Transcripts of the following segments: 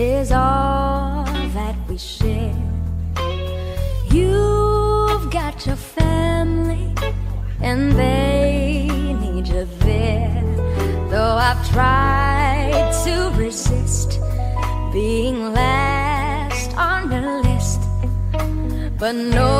is all that we share. You've got your family, and they need you there. Though I've tried to resist being last on the list, but no.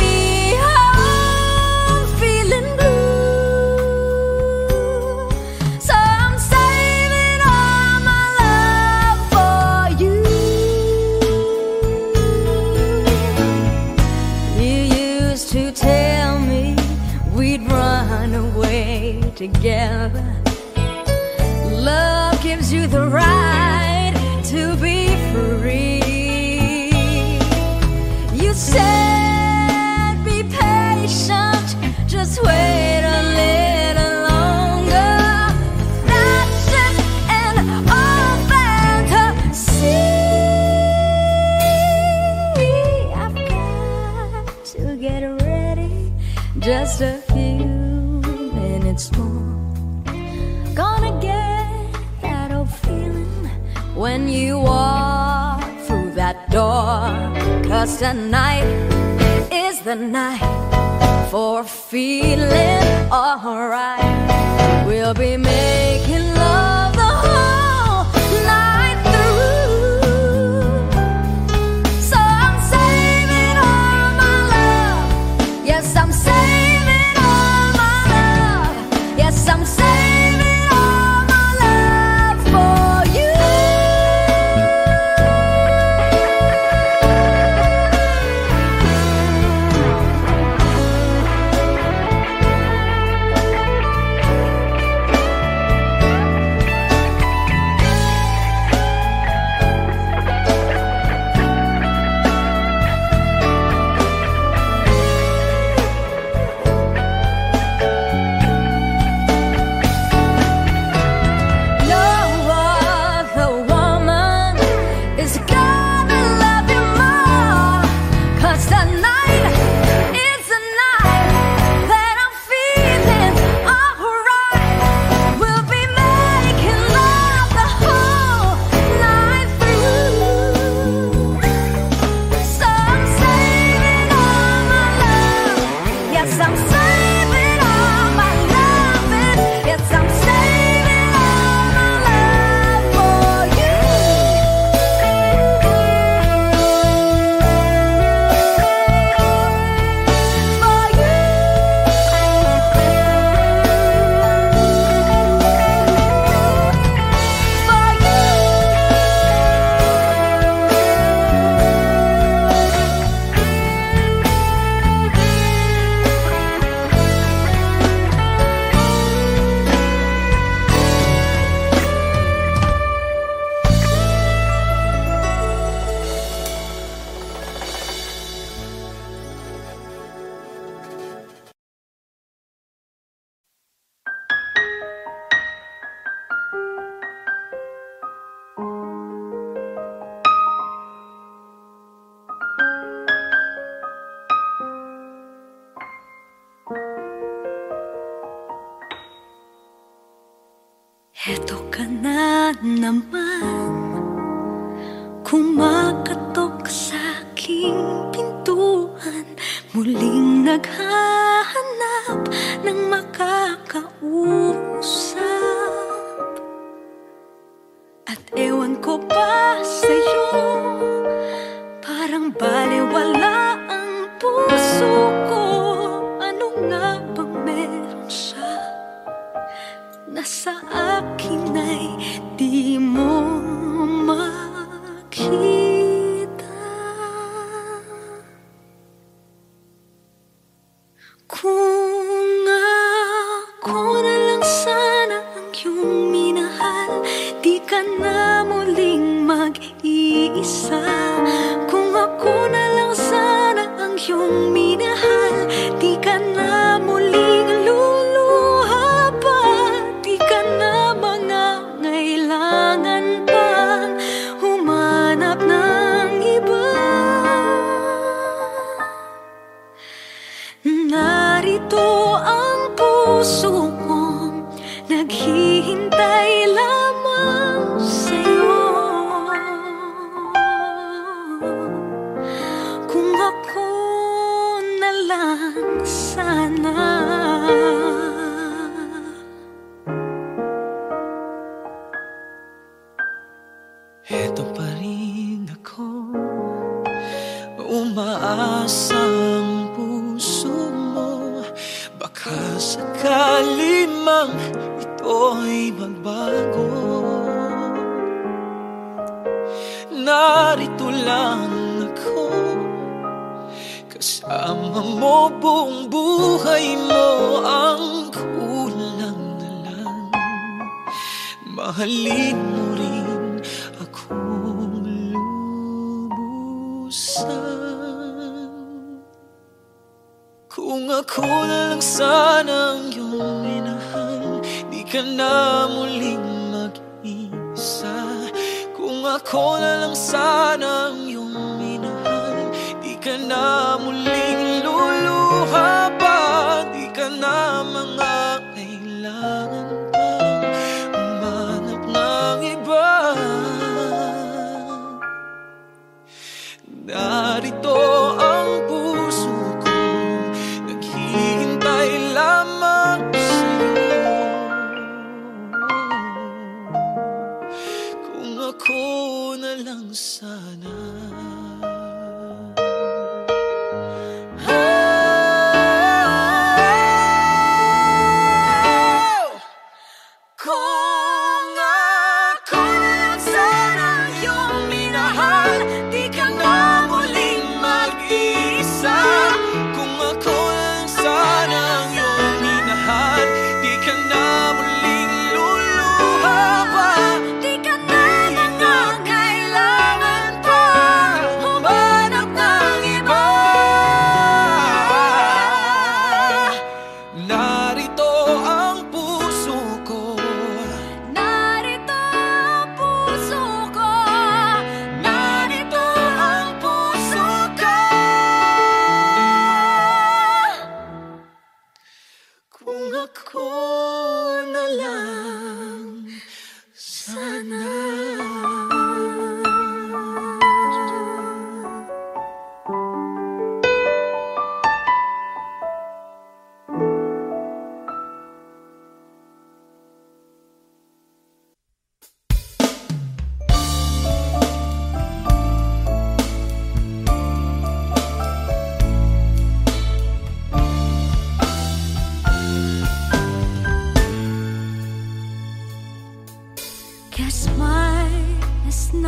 together. Love gives you the right. Cause tonight is the night for feeling alright. We'll be made.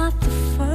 Not the first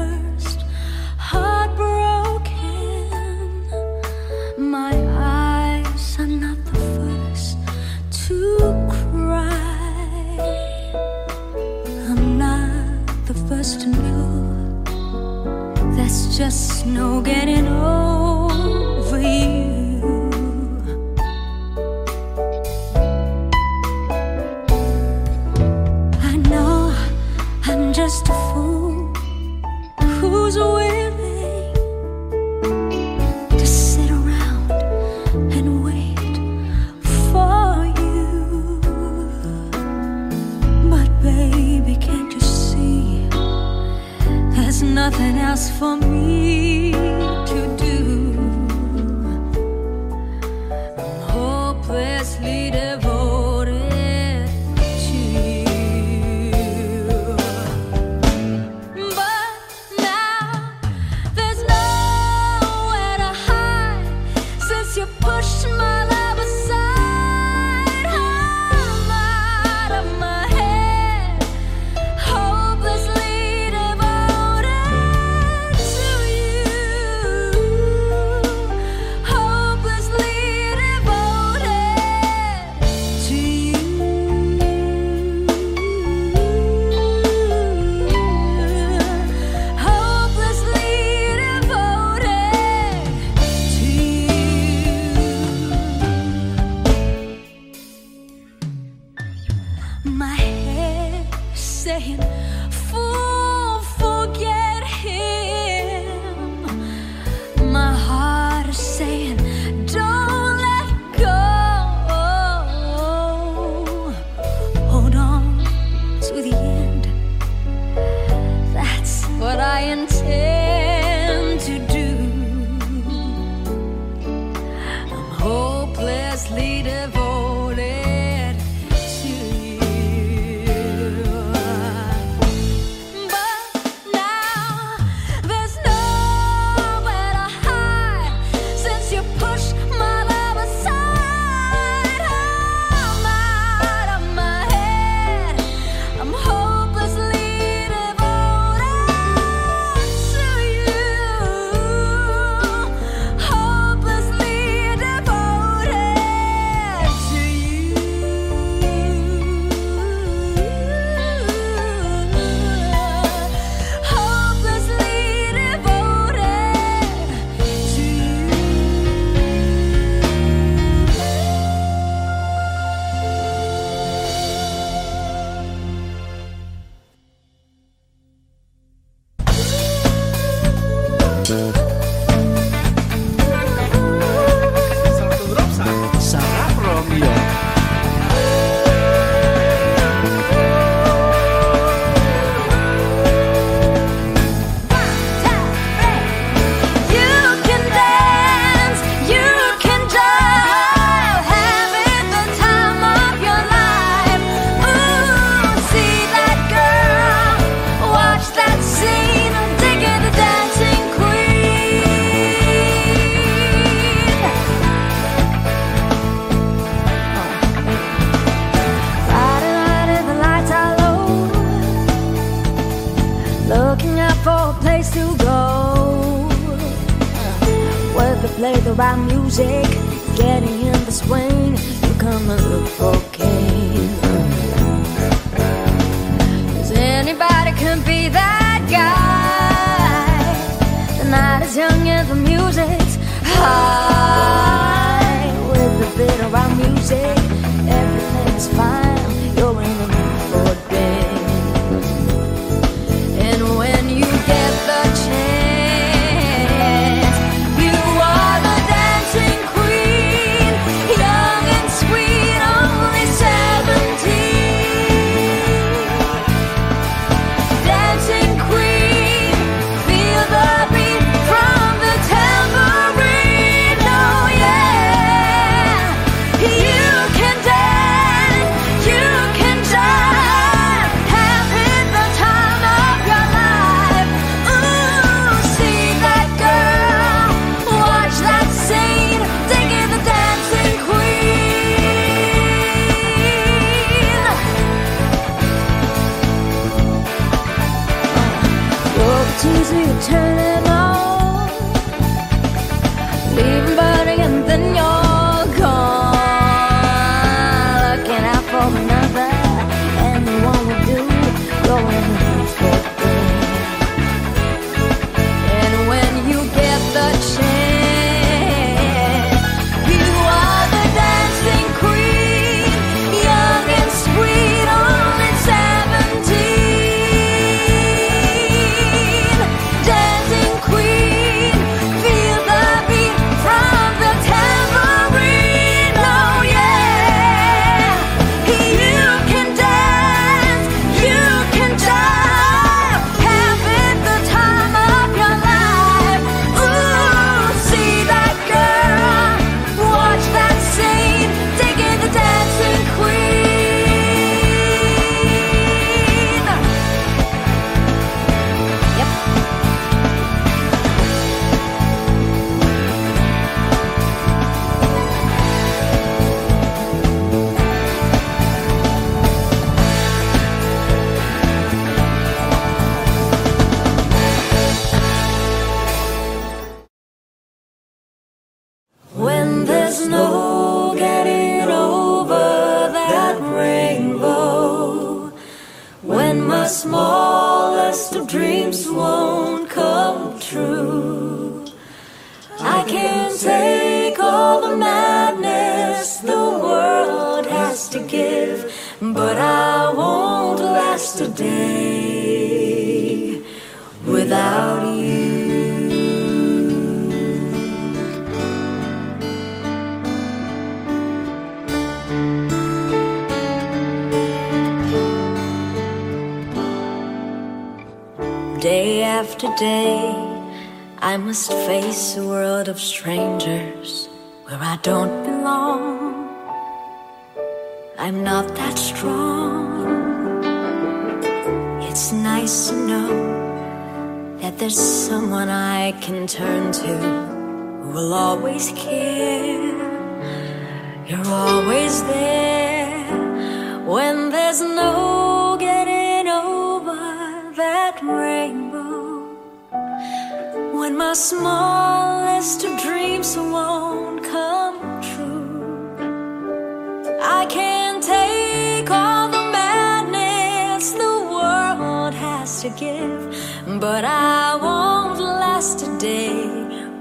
but I won't last a day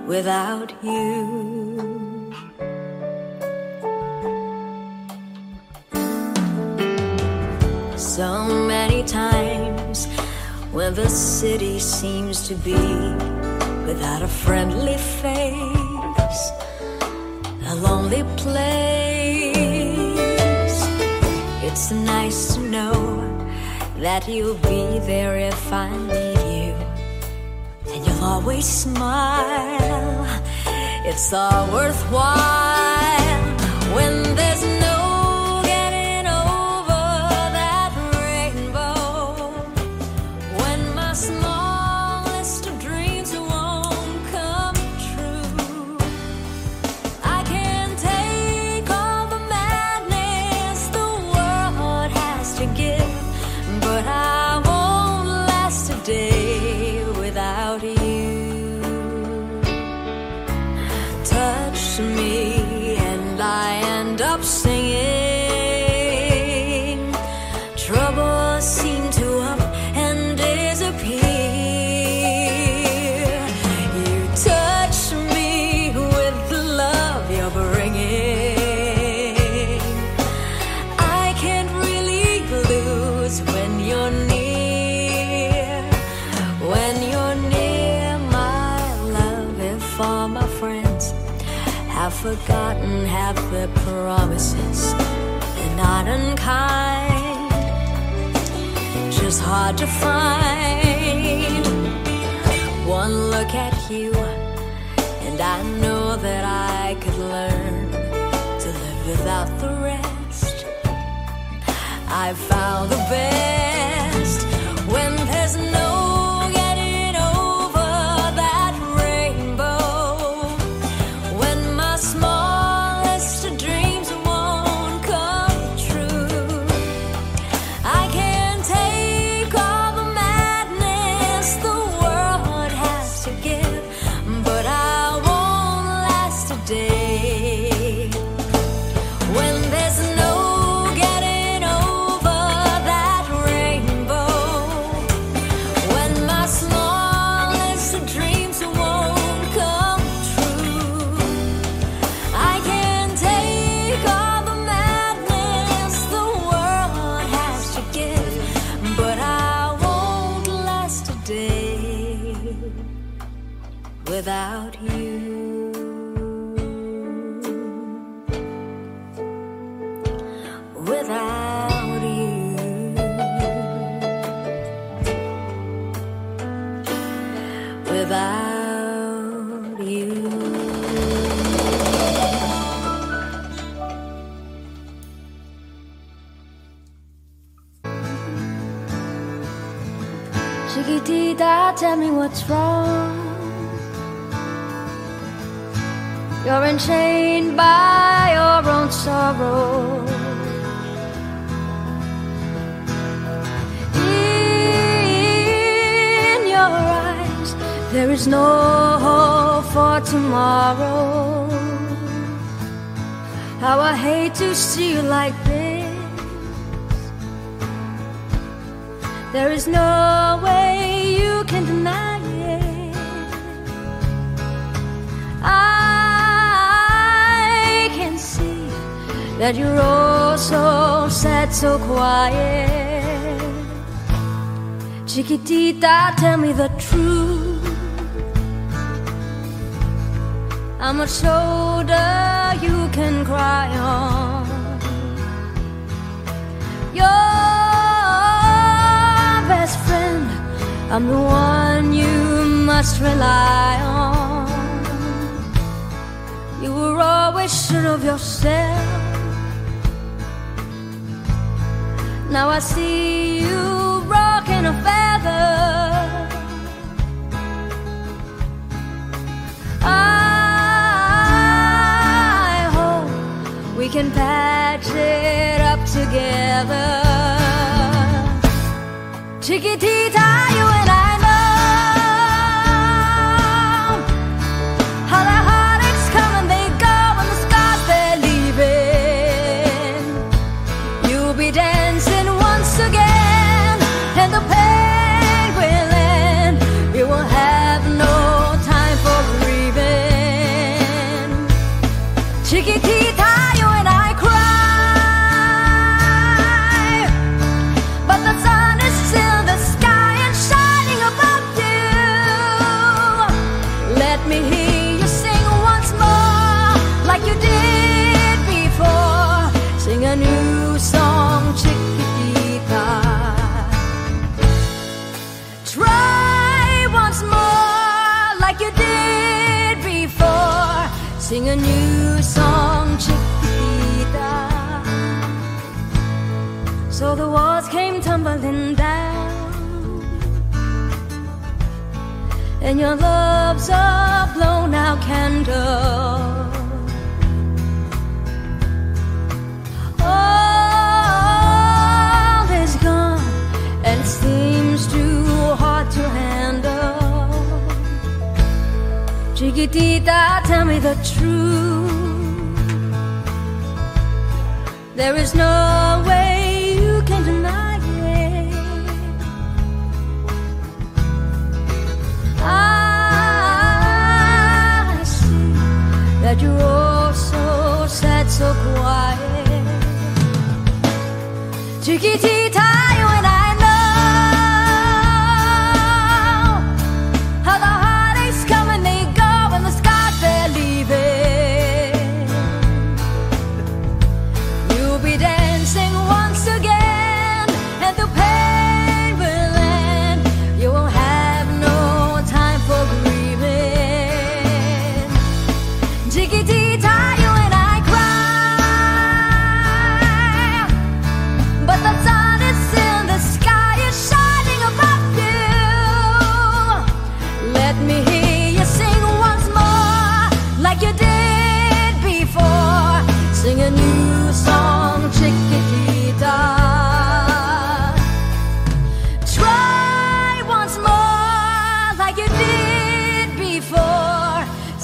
without you. So many times when the city seems to be without a friendly face, a lonely place. It's nice to know that you'll be there if I need always smile. It's all worthwhile. Forgotten half their promises. They're not unkind, just hard to find. One look at you, and I know that I could learn to live without the rest. I found the best Chiquitita, tell me the truth. How much shoulder you can cry on? Your best friend, I'm the one you must rely on. You were always sure of yourself. Now I see you rocking a feather. I hope we can patch it up together. Chiquitita, you and I sing a new song, Chiquitita. So the walls came tumbling down, and your love's a blown out candle. Chiquitita, tell me the truth. There is no way you can deny it. I see that you're all so sad, so quiet. Chiquitita.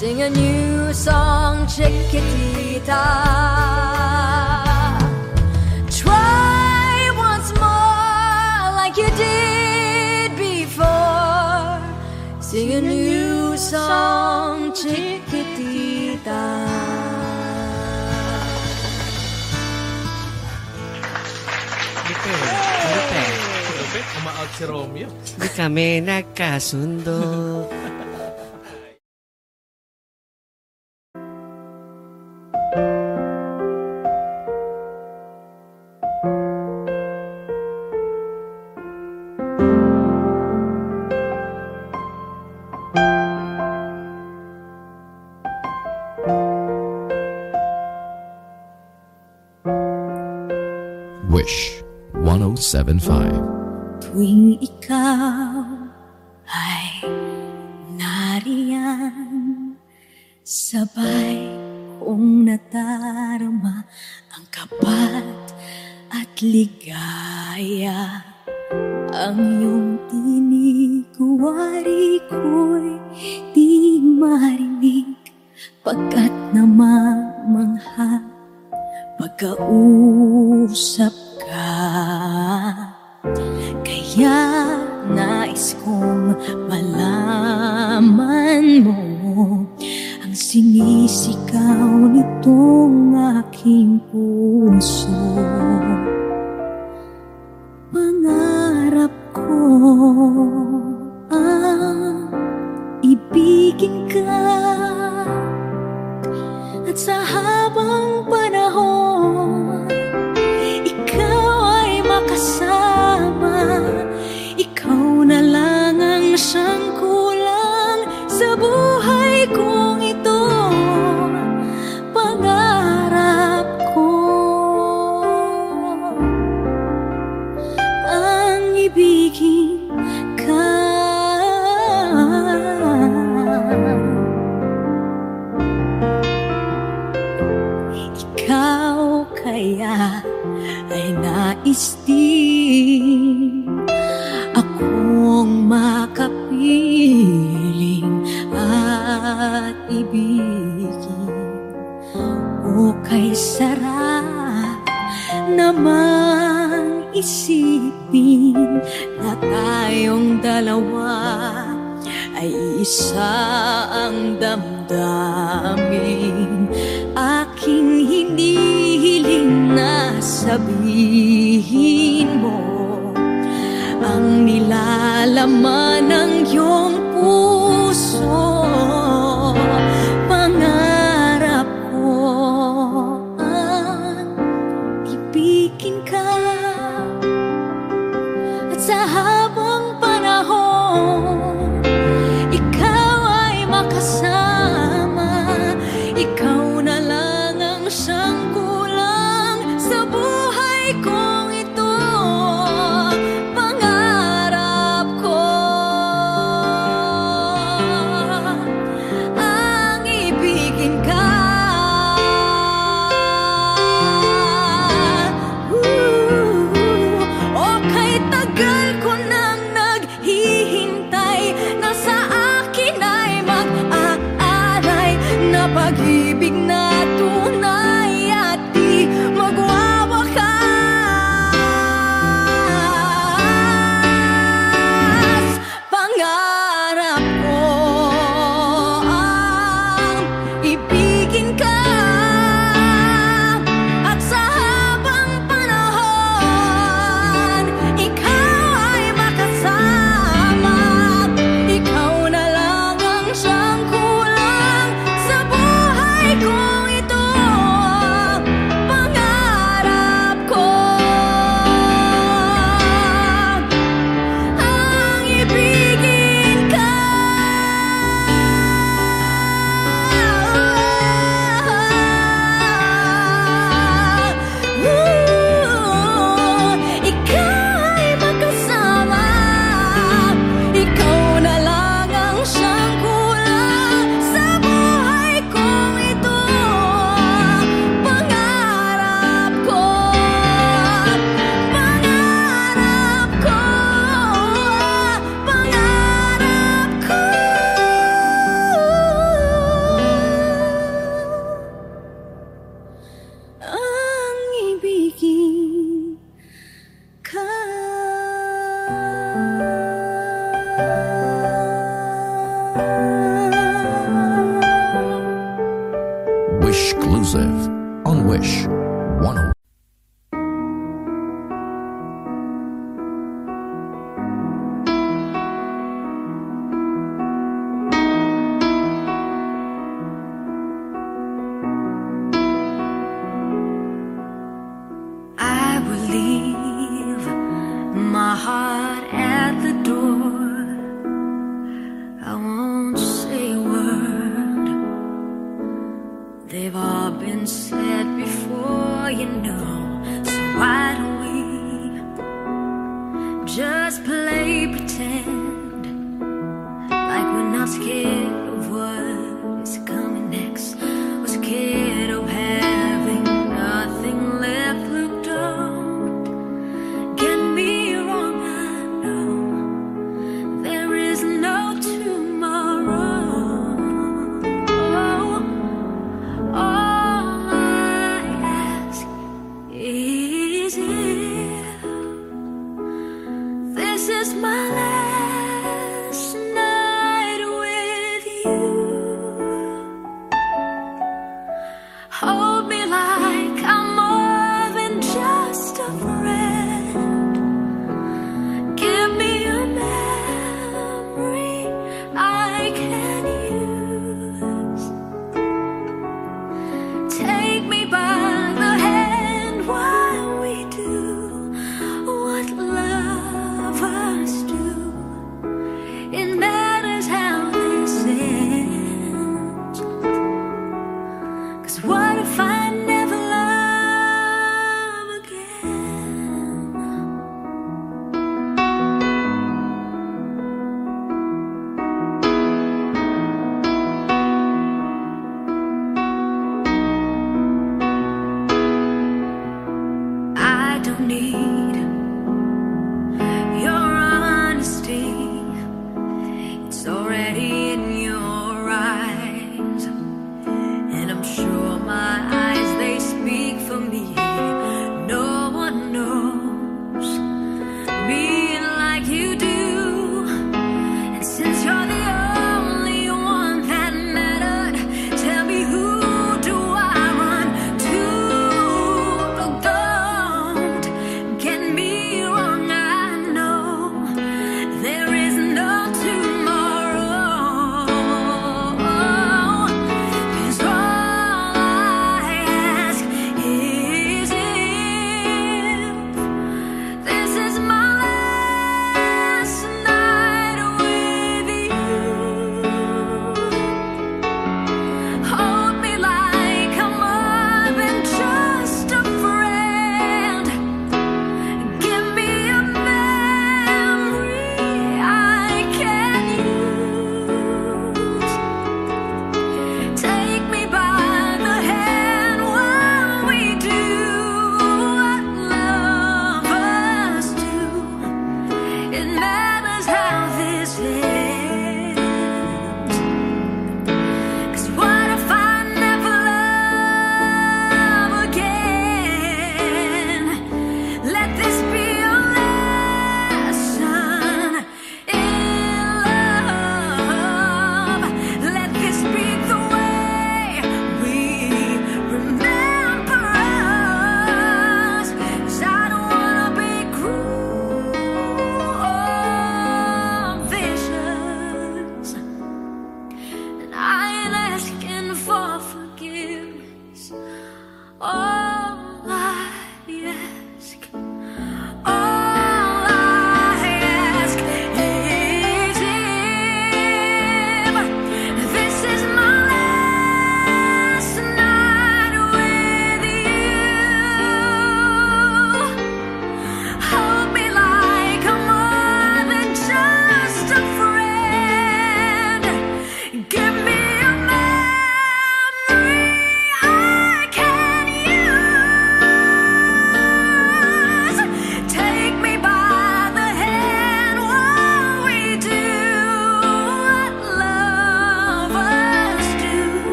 Sing a new song, chiquitita. Try once more like you did before. Sing a new song, chiquitita. Umaalt si Romeo. Hindi kami nagkasundo.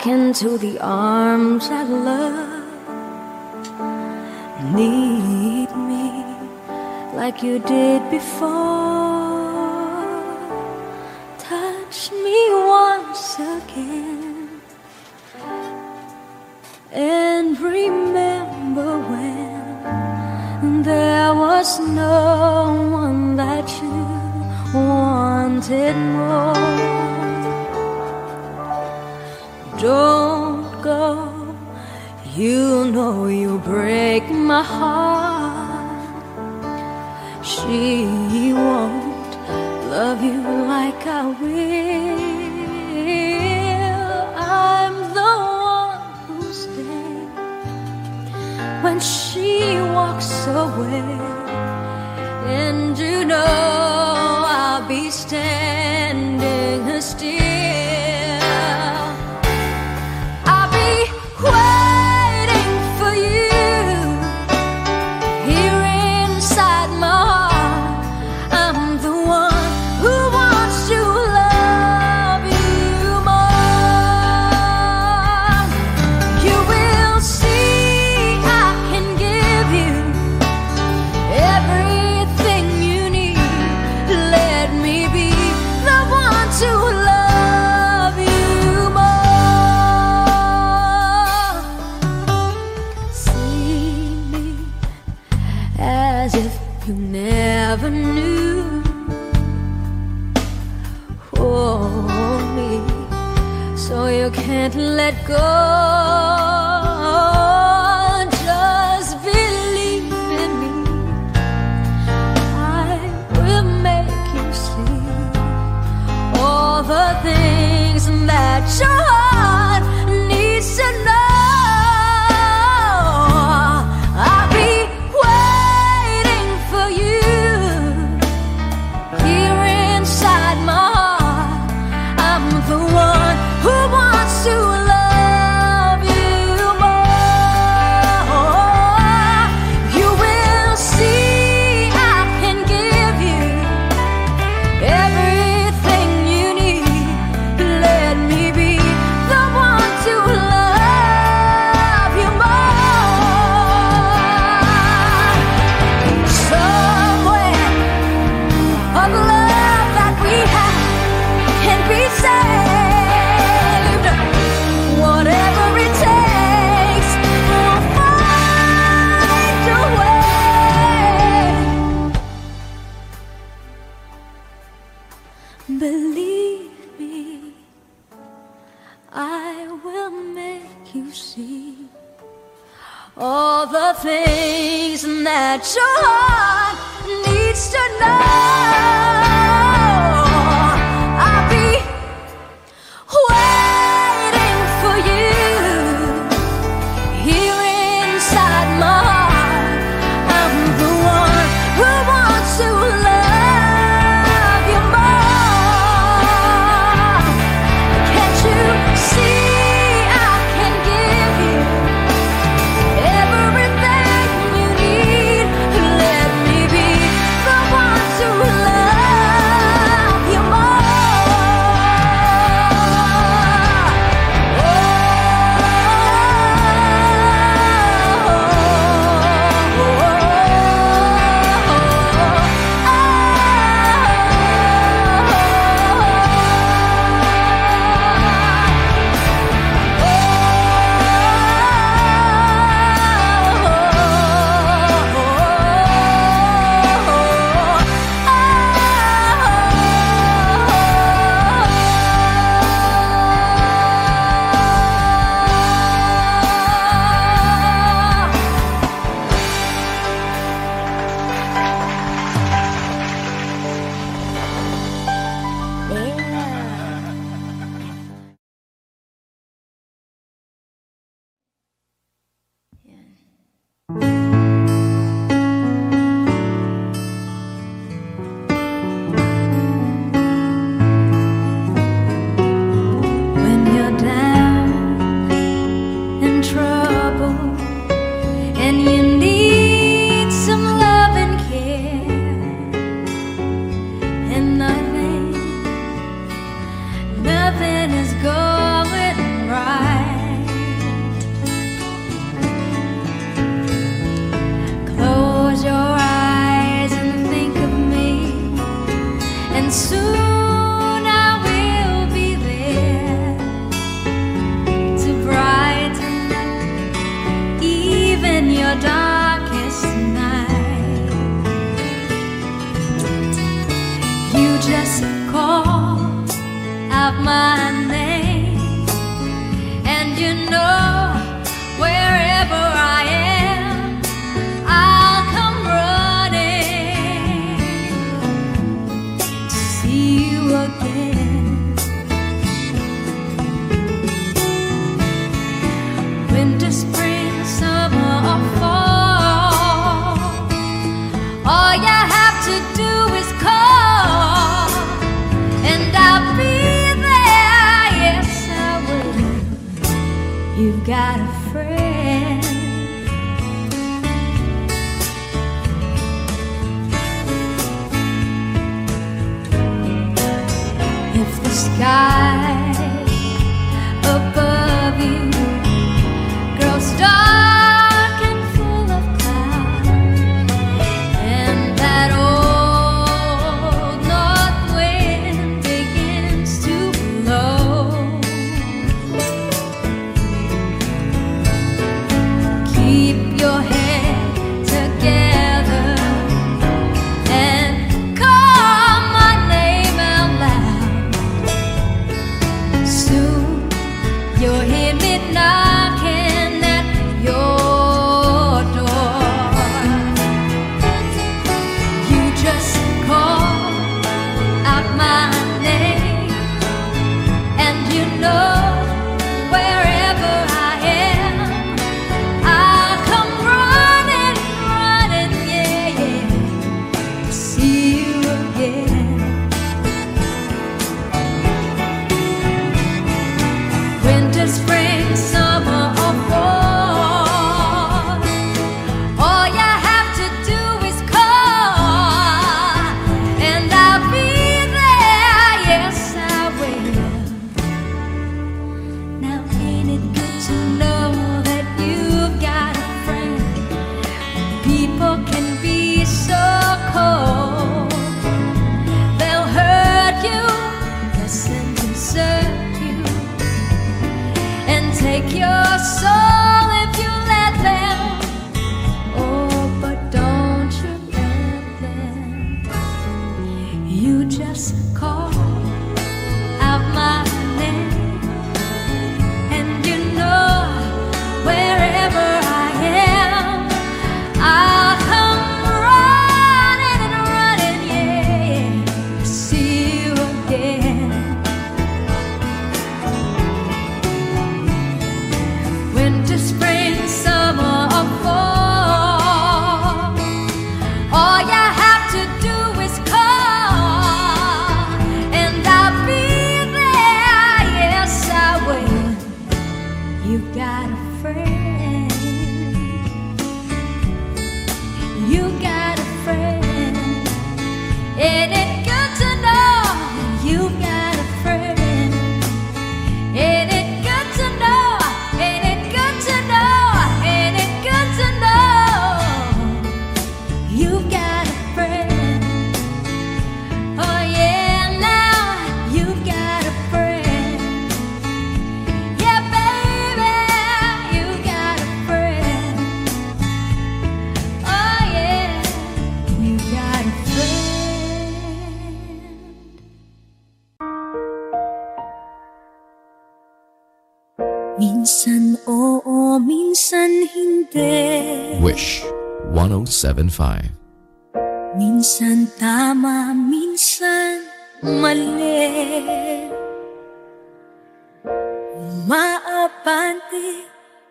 back into the arms that love. Need me like you did before. don't go. You know you break my heart. She won't love you like I will. I'm the one who stays when she walks away, and you know I'll be staying.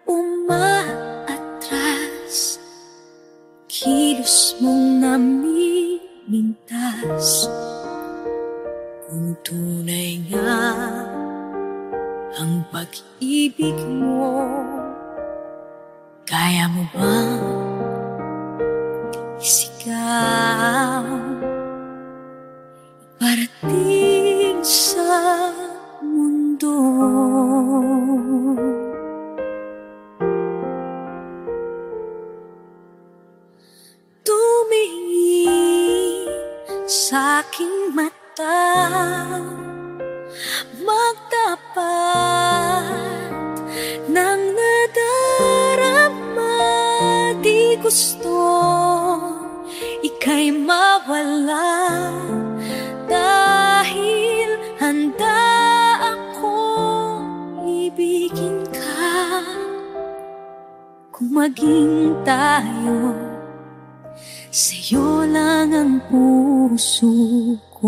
umaatras Kilos mong namimintas Kung tunay nga ang pag-ibig mo Kaya mo bang isigaw? kita. Magtapat ng nadarama di gusto. Ika'y mawala dahil handa ako ibigin ka. Kung maging tayo sa'yo lang ang puso. 我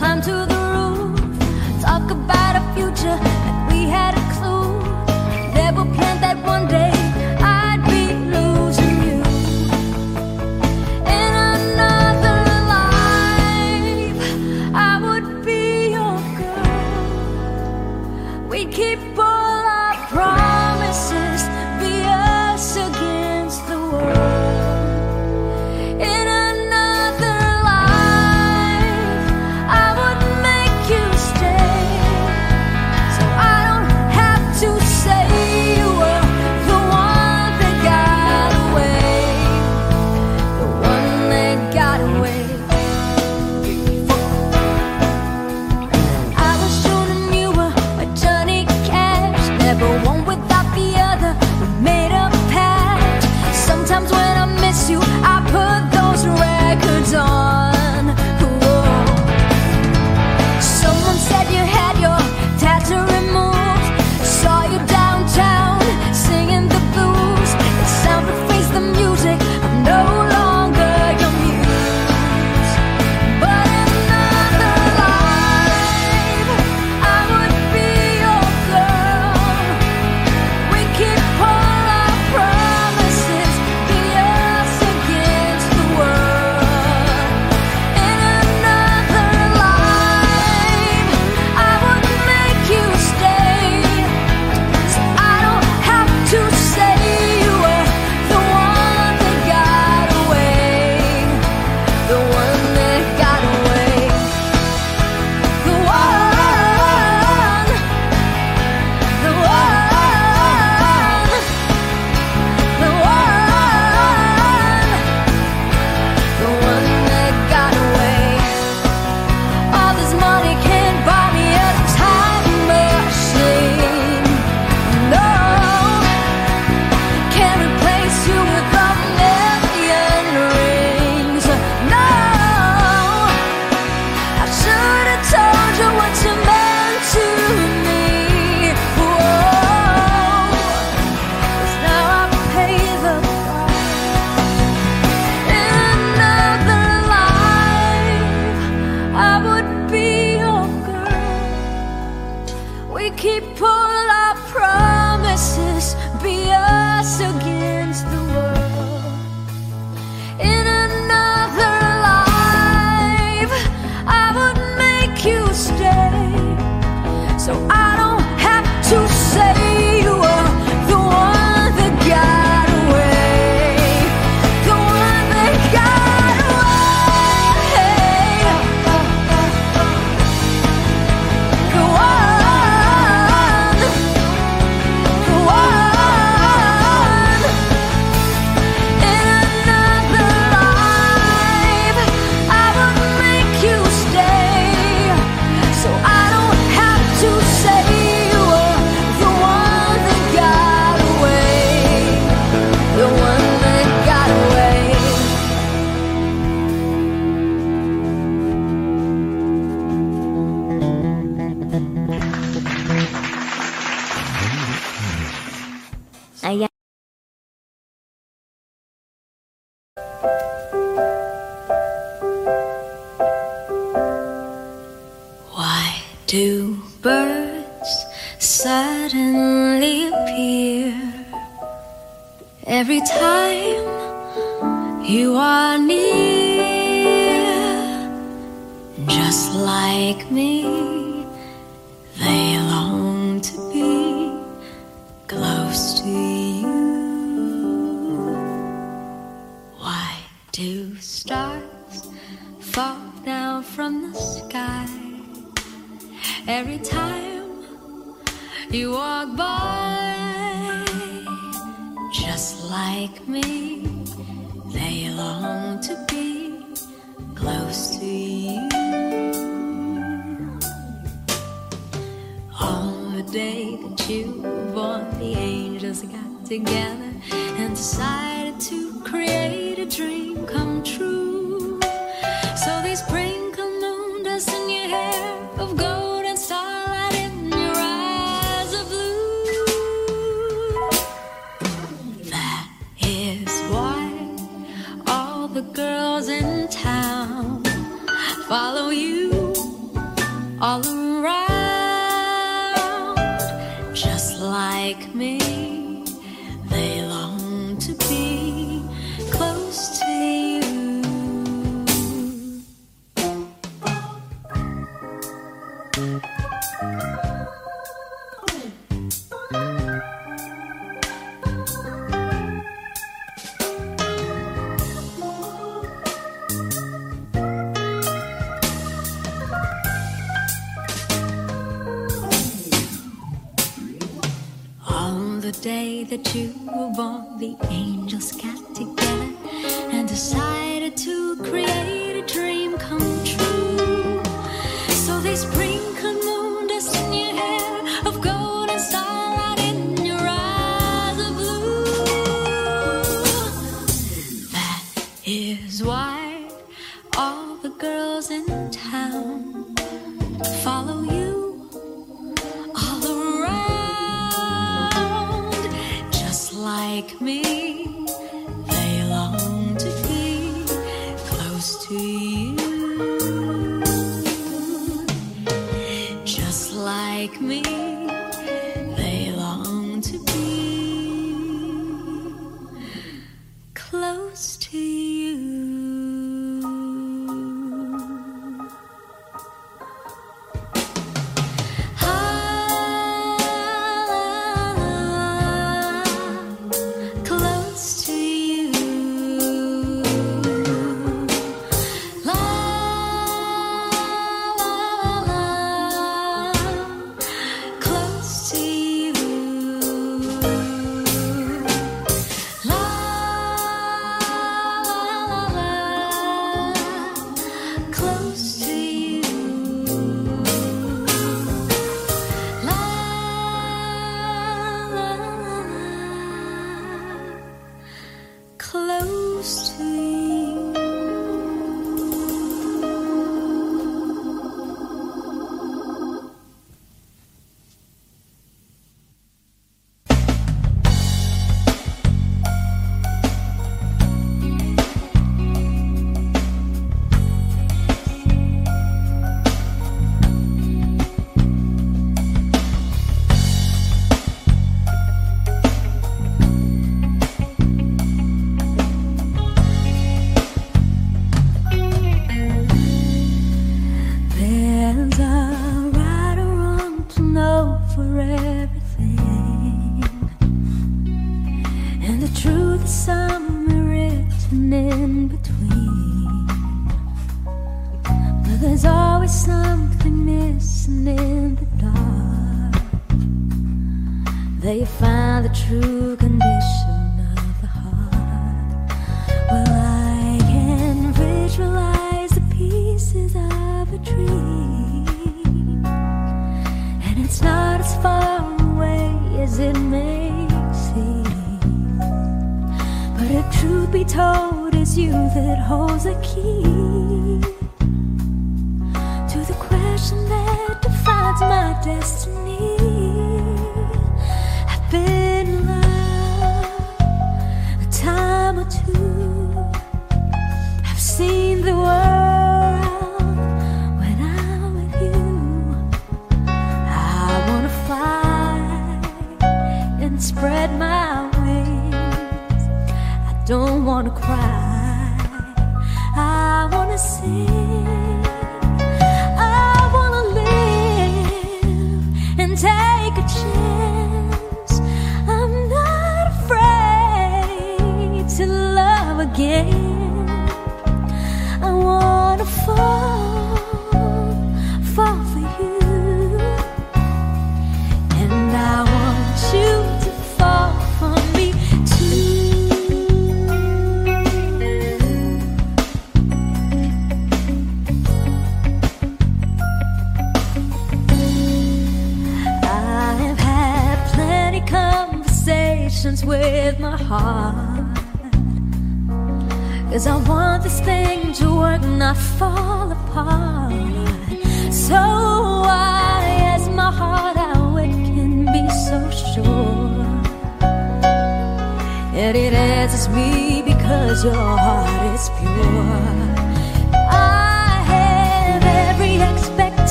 climb to the roof, talk about a future that we had a clue. Never planned that one day. to be close to you. On the day that you were born, the angels got together and decided.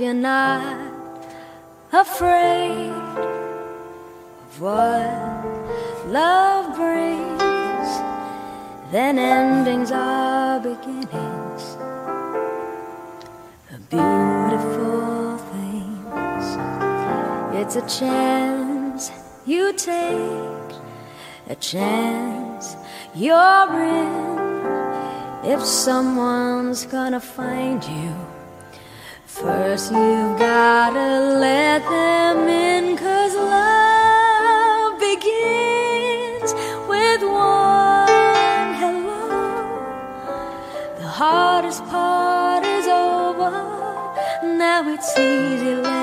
you're not afraid of what love brings, then endings are beginnings A beautiful things. It's a chance you take, a chance you're in. If someone's gonna find you. First, you've gotta let them in, cause love begins with one hello. The hardest part is over, now it's easy.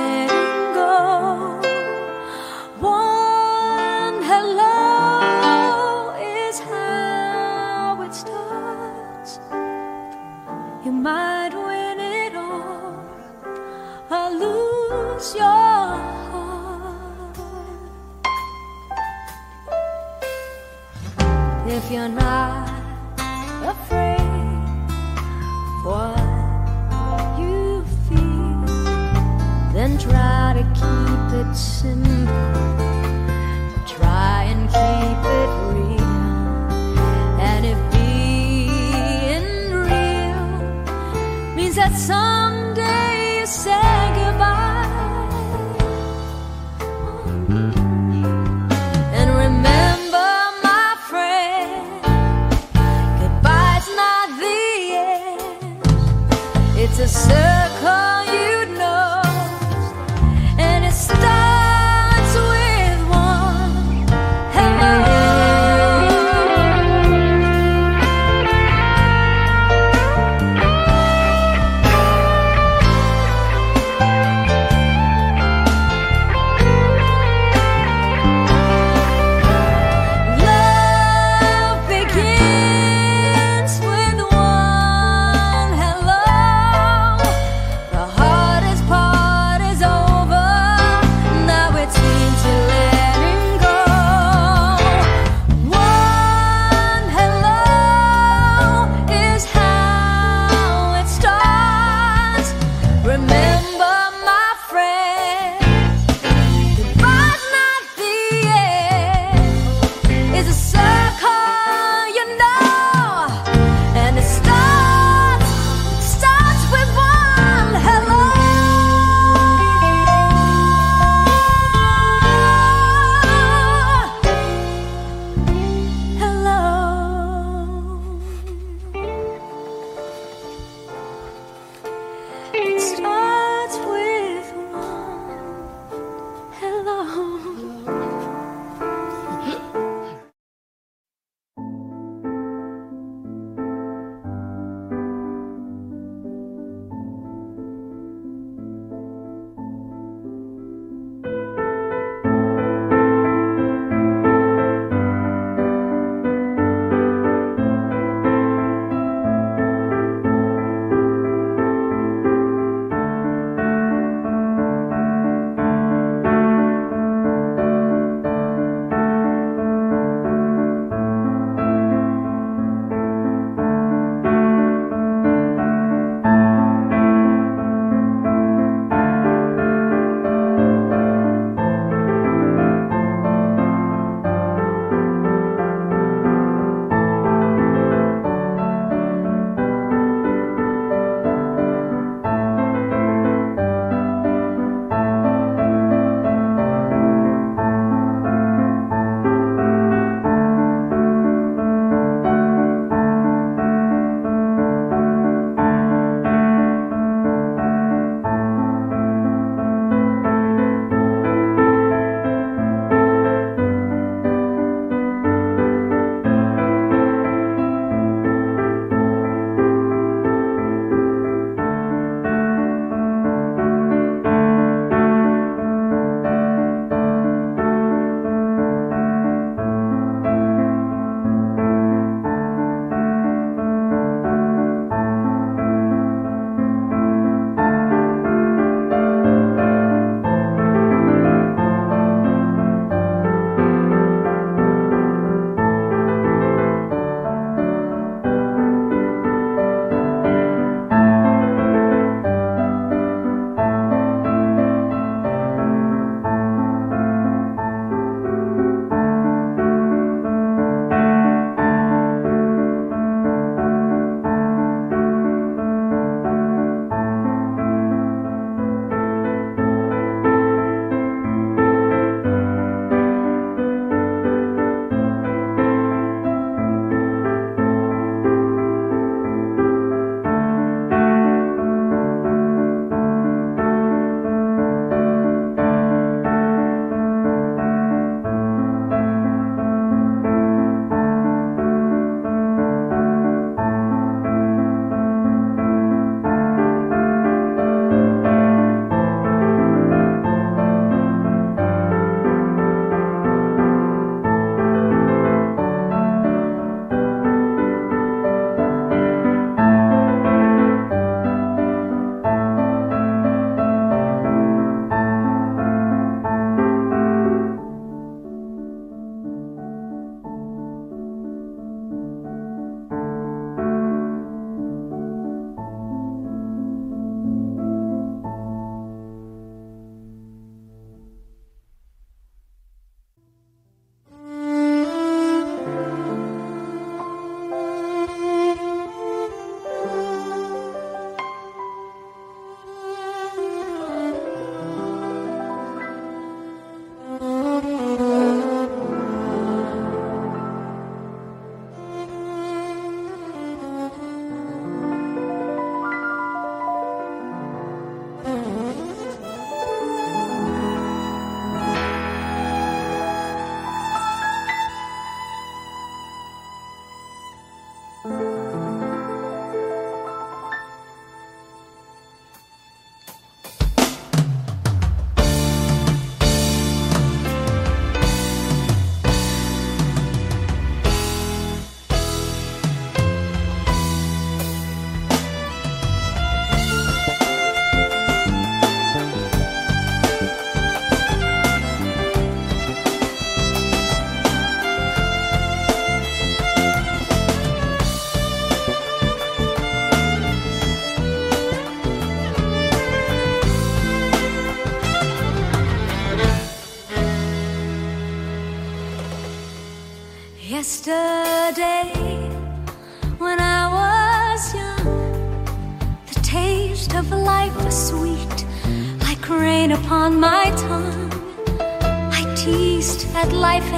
if you're not afraid of what you feel, then try to keep it simple.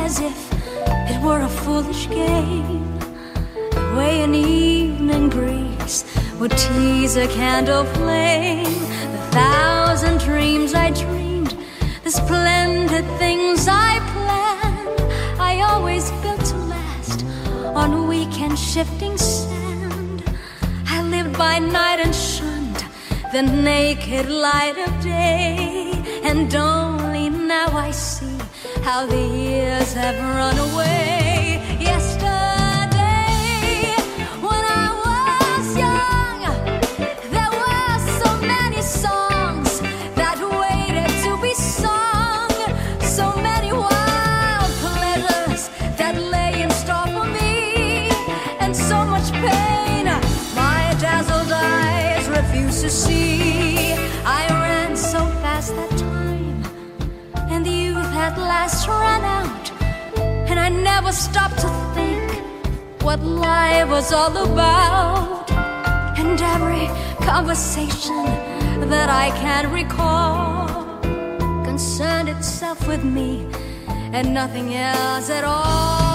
As if it were a foolish game. The way an evening breeze would tease a candle flame. The thousand dreams I dreamed, the splendid things I planned, I always built to last on weak and shifting sand. I lived by night and shunned the naked light of day, and only now I see how the years have run away. Yesterday, when I was young, there were so many songs that waited to be sung, so many wild pleasures that lay in store for me, and so much pain my dazzled eyes refused to see. At last ran out. And I never stopped to think what life was all about. And every conversation that I can recall concerned itself with me and nothing else at all.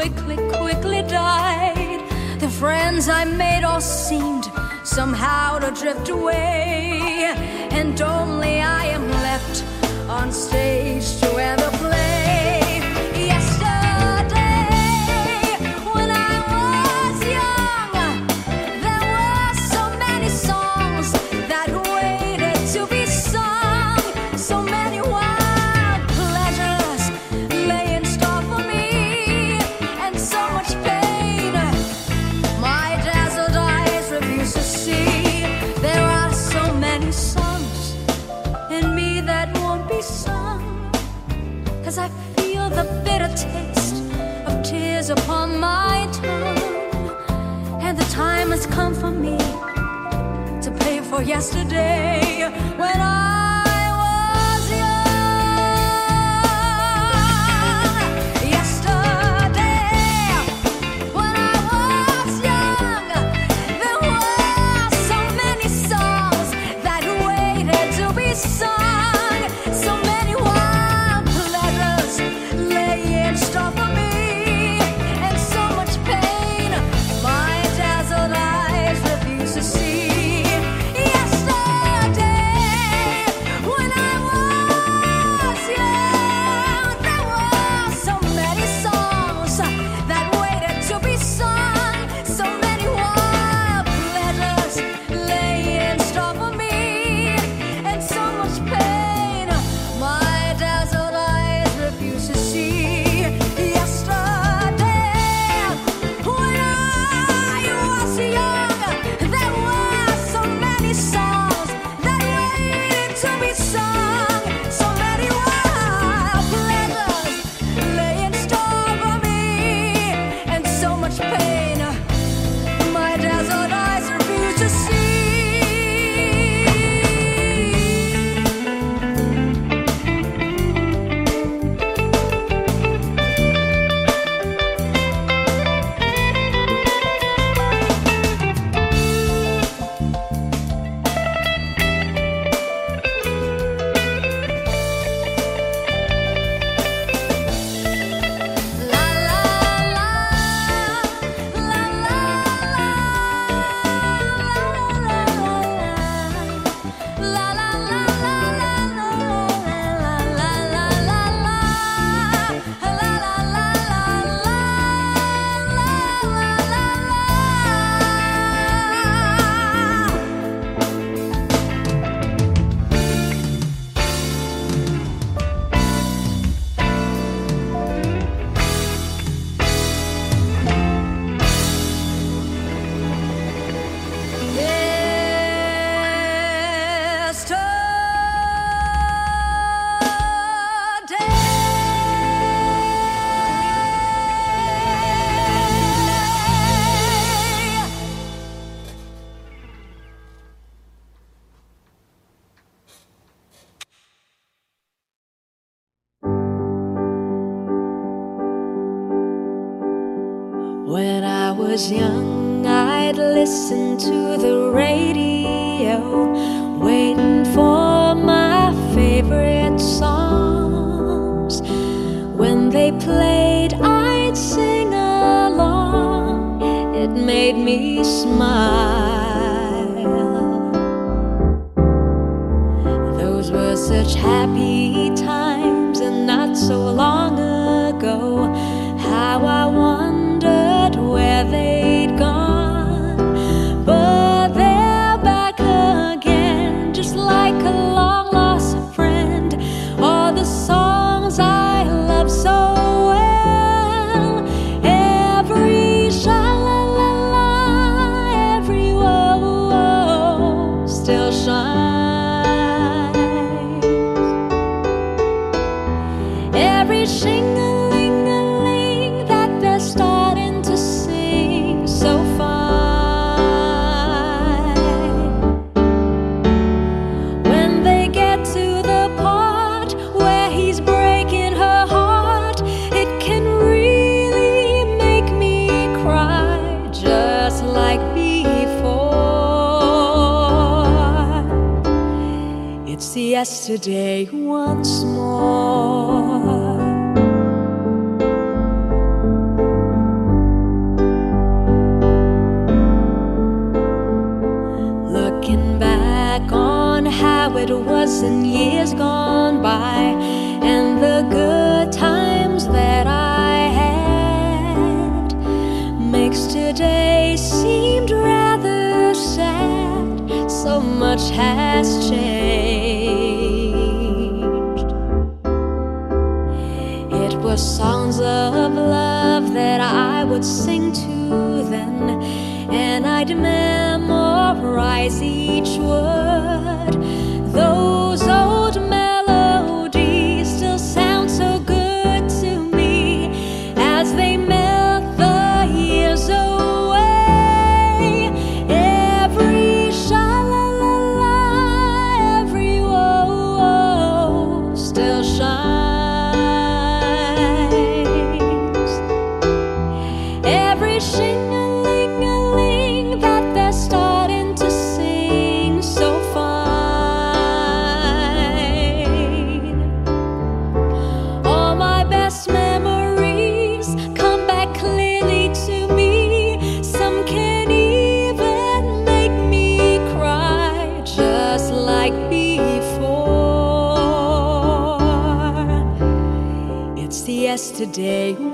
Quickly, quickly died. The friends I made all seemed somehow to drift away, and only I am left on stage to end the play. Yesterday when I it was in years gone by, and the good times that I had makes today seem rather sad. So much has changed. It was songs of love that I would sing to then, and I'd memorize each word. today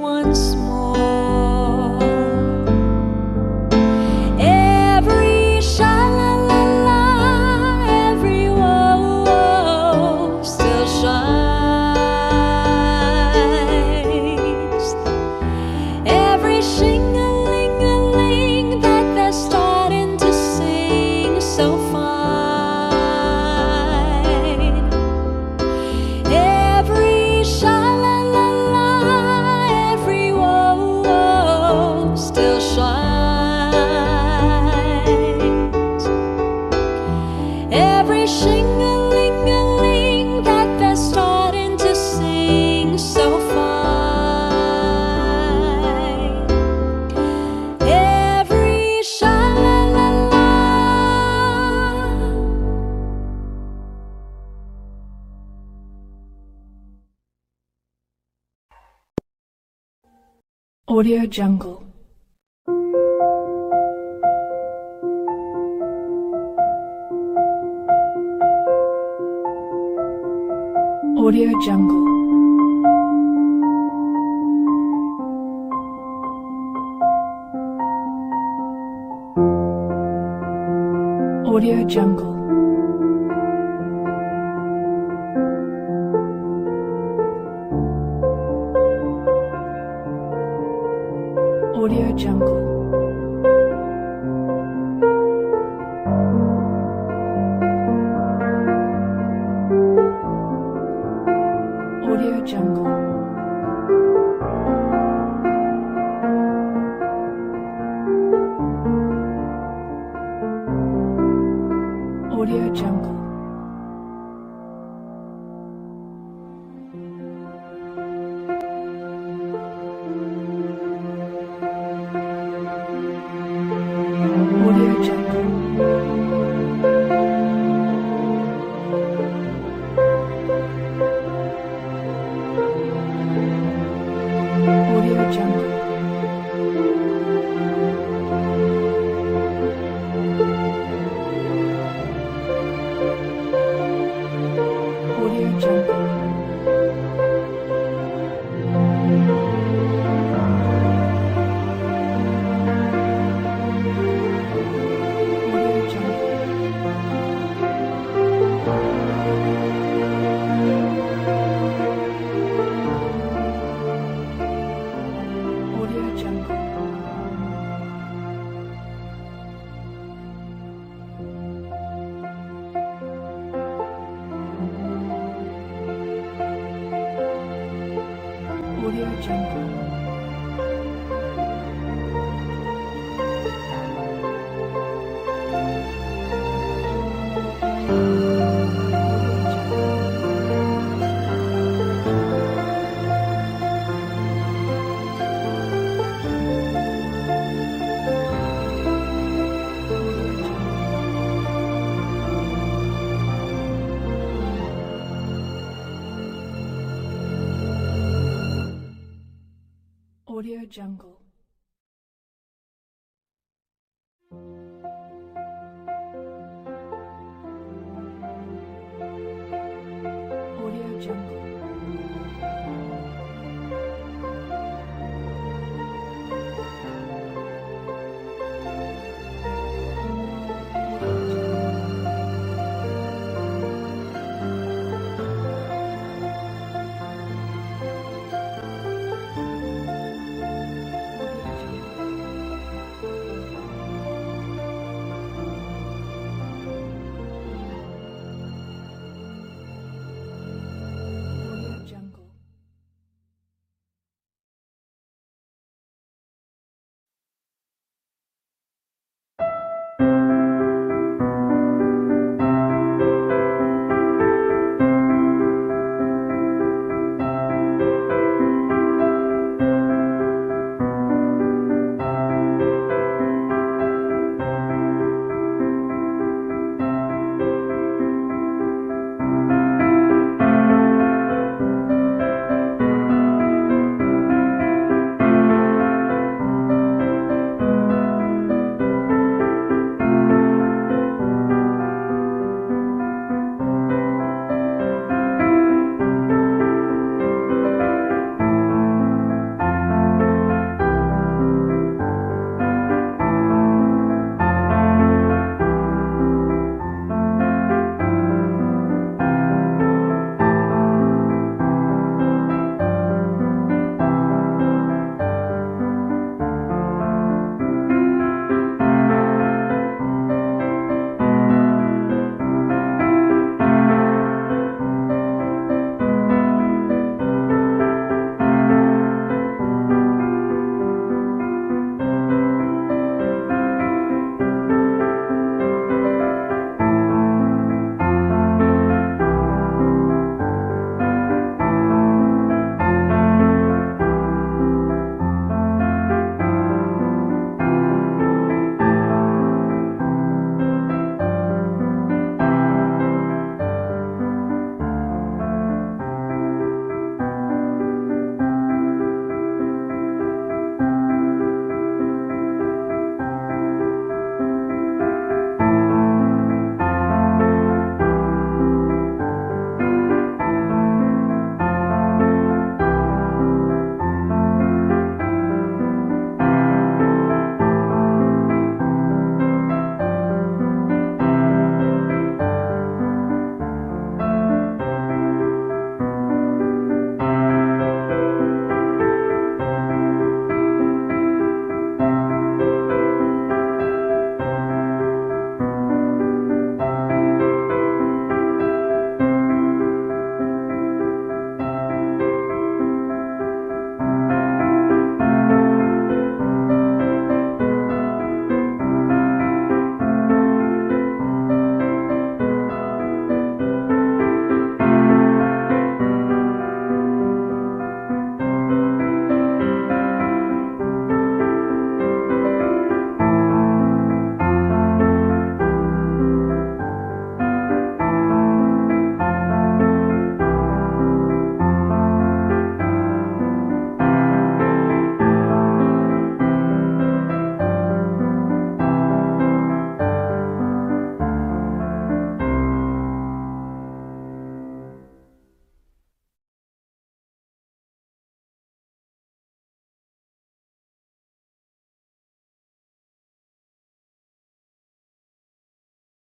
Jungle.